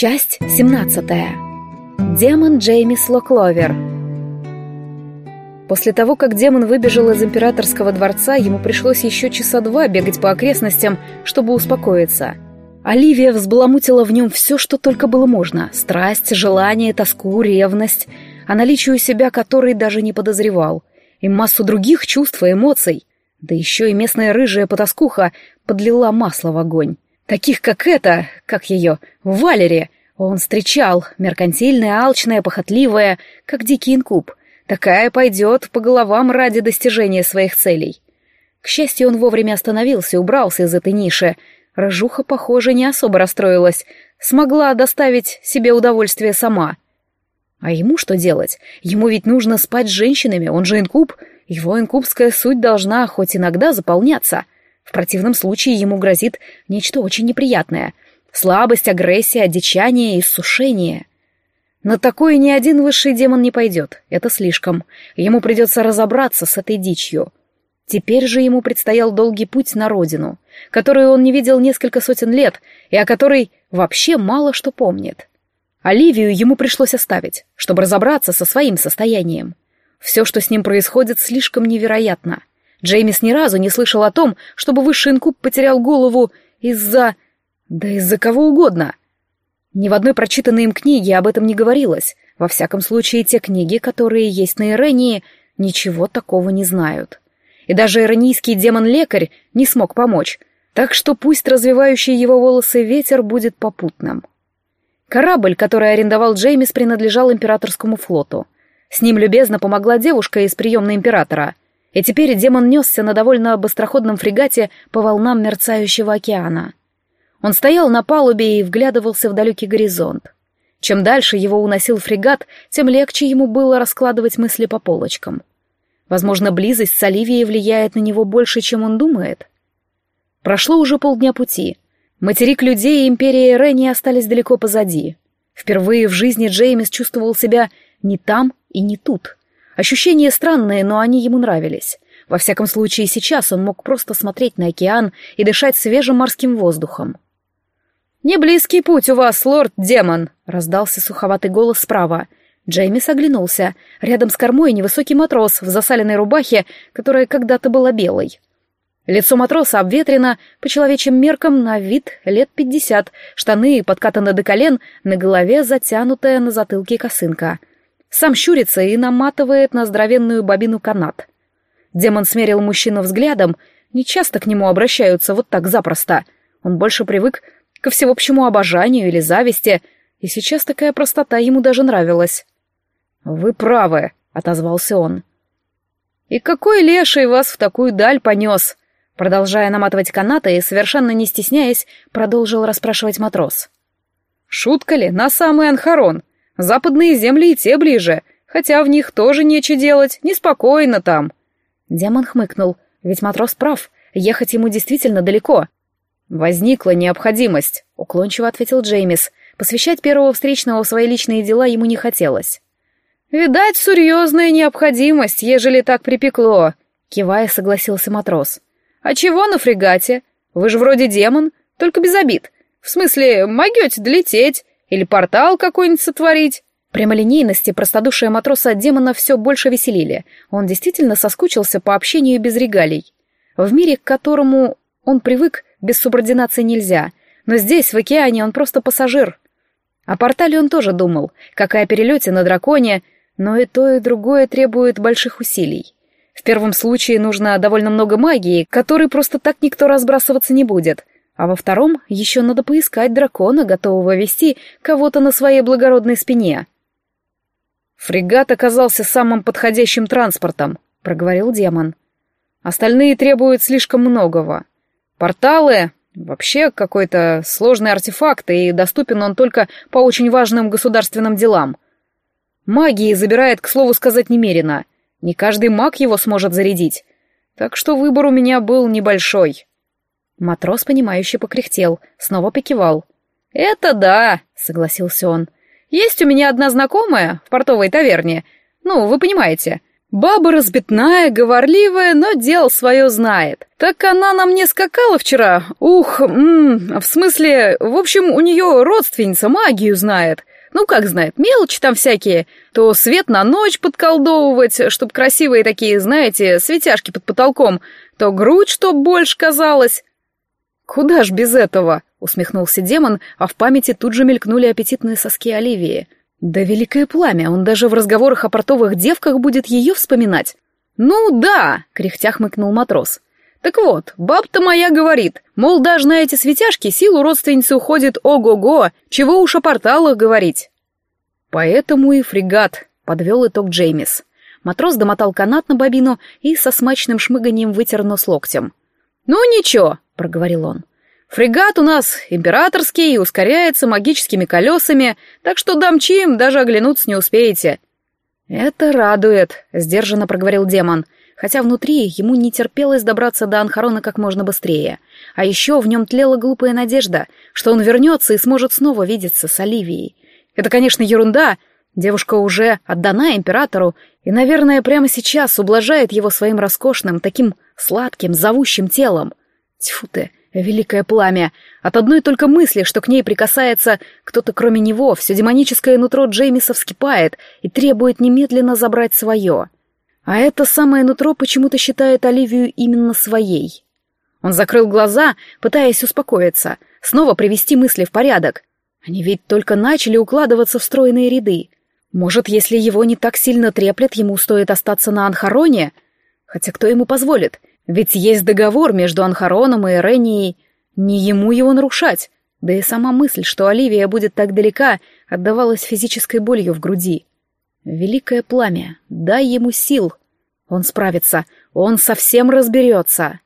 Часть 17. Демон Джеймис Локловер. После того, как демон выбежал из императорского дворца, ему пришлось еще часа два бегать по окрестностям, чтобы успокоиться. Оливия взбаламутила в нем все, что только было можно. Страсть, желание, тоску, ревность, о наличии у себя которой даже не подозревал. И массу других чувств и эмоций. Да еще и местная рыжая потаскуха подлила масло в огонь. Таких, как эта, как ее, Валери, он встречал, меркантильная, алчная, похотливая, как дикий инкуб. Такая пойдет по головам ради достижения своих целей. К счастью, он вовремя остановился убрался из этой ниши. Рыжуха, похоже, не особо расстроилась, смогла доставить себе удовольствие сама. А ему что делать? Ему ведь нужно спать с женщинами, он же инкуб. Его инкубская суть должна хоть иногда заполняться — в противном случае ему грозит нечто очень неприятное. Слабость, агрессия, одичание иссушение. На такое ни один высший демон не пойдет. Это слишком. Ему придется разобраться с этой дичью. Теперь же ему предстоял долгий путь на родину, которую он не видел несколько сотен лет и о которой вообще мало что помнит. Оливию ему пришлось оставить, чтобы разобраться со своим состоянием. Все, что с ним происходит, слишком невероятно. Джеймис ни разу не слышал о том, чтобы высший инкуб потерял голову из-за... да из-за кого угодно. Ни в одной прочитанной им книге об этом не говорилось. Во всяком случае, те книги, которые есть на Ирении, ничего такого не знают. И даже иронийский демон-лекарь не смог помочь, так что пусть развивающий его волосы ветер будет попутным. Корабль, который арендовал Джеймис, принадлежал императорскому флоту. С ним любезно помогла девушка из приемной императора — и теперь демон несся на довольно быстроходном фрегате по волнам мерцающего океана. Он стоял на палубе и вглядывался в далекий горизонт. Чем дальше его уносил фрегат, тем легче ему было раскладывать мысли по полочкам. Возможно, близость с Оливией влияет на него больше, чем он думает. Прошло уже полдня пути. Материк людей и империя Ренни остались далеко позади. Впервые в жизни Джеймис чувствовал себя не там и не тут — Ощущения странные, но они ему нравились. Во всяком случае, сейчас он мог просто смотреть на океан и дышать свежим морским воздухом. «Не близкий путь у вас, лорд-демон!» — раздался суховатый голос справа. Джеймис оглянулся. Рядом с кормой невысокий матрос в засаленной рубахе, которая когда-то была белой. Лицо матроса обветрено, по человечьим меркам на вид лет пятьдесят, штаны подкатаны до колен, на голове затянутая на затылке косынка — сам щурится и наматывает на здоровенную бобину канат. Демон смерил мужчину взглядом, не часто к нему обращаются вот так запросто. Он больше привык ко всеобщему обожанию или зависти, и сейчас такая простота ему даже нравилась. «Вы правы», — отозвался он. «И какой леший вас в такую даль понес?» Продолжая наматывать канаты и совершенно не стесняясь, продолжил расспрашивать матрос. «Шутка ли? На самый Анхарон. Западные земли и те ближе, хотя в них тоже нечего делать, неспокойно там». Демон хмыкнул, ведь матрос прав, ехать ему действительно далеко. «Возникла необходимость», — уклончиво ответил Джеймис. Посвящать первого встречного в свои личные дела ему не хотелось. «Видать, серьезная необходимость, ежели так припекло», — кивая согласился матрос. «А чего на фрегате? Вы же вроде демон, только без обид. В смысле, могете долететь, или портал какой-нибудь сотворить?» Прямолинейности простодушие матроса демона все больше веселили. Он действительно соскучился по общению без регалий. В мире, к которому он привык, без субординации нельзя. Но здесь, в океане, он просто пассажир. О портале он тоже думал, как и о перелете на драконе, но и то, и другое требует больших усилий. В первом случае нужно довольно много магии, которой просто так никто разбрасываться не будет — а во втором еще надо поискать дракона, готового вести кого-то на своей благородной спине. «Фрегат оказался самым подходящим транспортом», — проговорил демон. «Остальные требуют слишком многого. Порталы — вообще какой-то сложный артефакт, и доступен он только по очень важным государственным делам. Магии забирает, к слову сказать, немерено. Не каждый маг его сможет зарядить. Так что выбор у меня был небольшой». Матрос, понимающе покряхтел, снова покивал. «Это да», — согласился он. «Есть у меня одна знакомая в портовой таверне. Ну, вы понимаете. Баба разбитная, говорливая, но дело свое знает. Так она на мне скакала вчера. Ух, м -м, в смысле, в общем, у нее родственница магию знает. Ну, как знает, мелочи там всякие. То свет на ночь подколдовывать, чтоб красивые такие, знаете, светяшки под потолком, то грудь, чтоб больше казалось. Куда ж без этого? Усмехнулся демон, а в памяти тут же мелькнули аппетитные соски Оливии. Да великое пламя, он даже в разговорах о портовых девках будет ее вспоминать. Ну да, кряхтя хмыкнул матрос. Так вот, баб-то моя говорит, мол, даже на эти светяшки силу родственницы уходит ого-го, чего уж о порталах говорить. Поэтому и фрегат, подвел итог Джеймис. Матрос домотал канат на бобину и со смачным шмыганием вытер нос локтем. «Ну ничего», — проговорил он. Фрегат у нас императорский и ускоряется магическими колесами, так что домчим, даже оглянуться не успеете». «Это радует», — сдержанно проговорил демон, хотя внутри ему не терпелось добраться до Анхарона как можно быстрее. А еще в нем тлела глупая надежда, что он вернется и сможет снова видеться с Оливией. Это, конечно, ерунда. Девушка уже отдана императору и, наверное, прямо сейчас ублажает его своим роскошным, таким сладким, зовущим телом. Тьфу ты, Великое пламя! От одной только мысли, что к ней прикасается кто-то кроме него, все демоническое нутро Джеймиса вскипает и требует немедленно забрать свое. А это самое нутро почему-то считает Оливию именно своей. Он закрыл глаза, пытаясь успокоиться, снова привести мысли в порядок. Они ведь только начали укладываться в стройные ряды. Может, если его не так сильно треплет, ему стоит остаться на Анхароне? Хотя кто ему позволит? Ведь есть договор между Анхароном и Эренией, не ему его нарушать. Да и сама мысль, что Оливия будет так далека, отдавалась физической болью в груди. Великое пламя, дай ему сил. Он справится, он совсем разберется.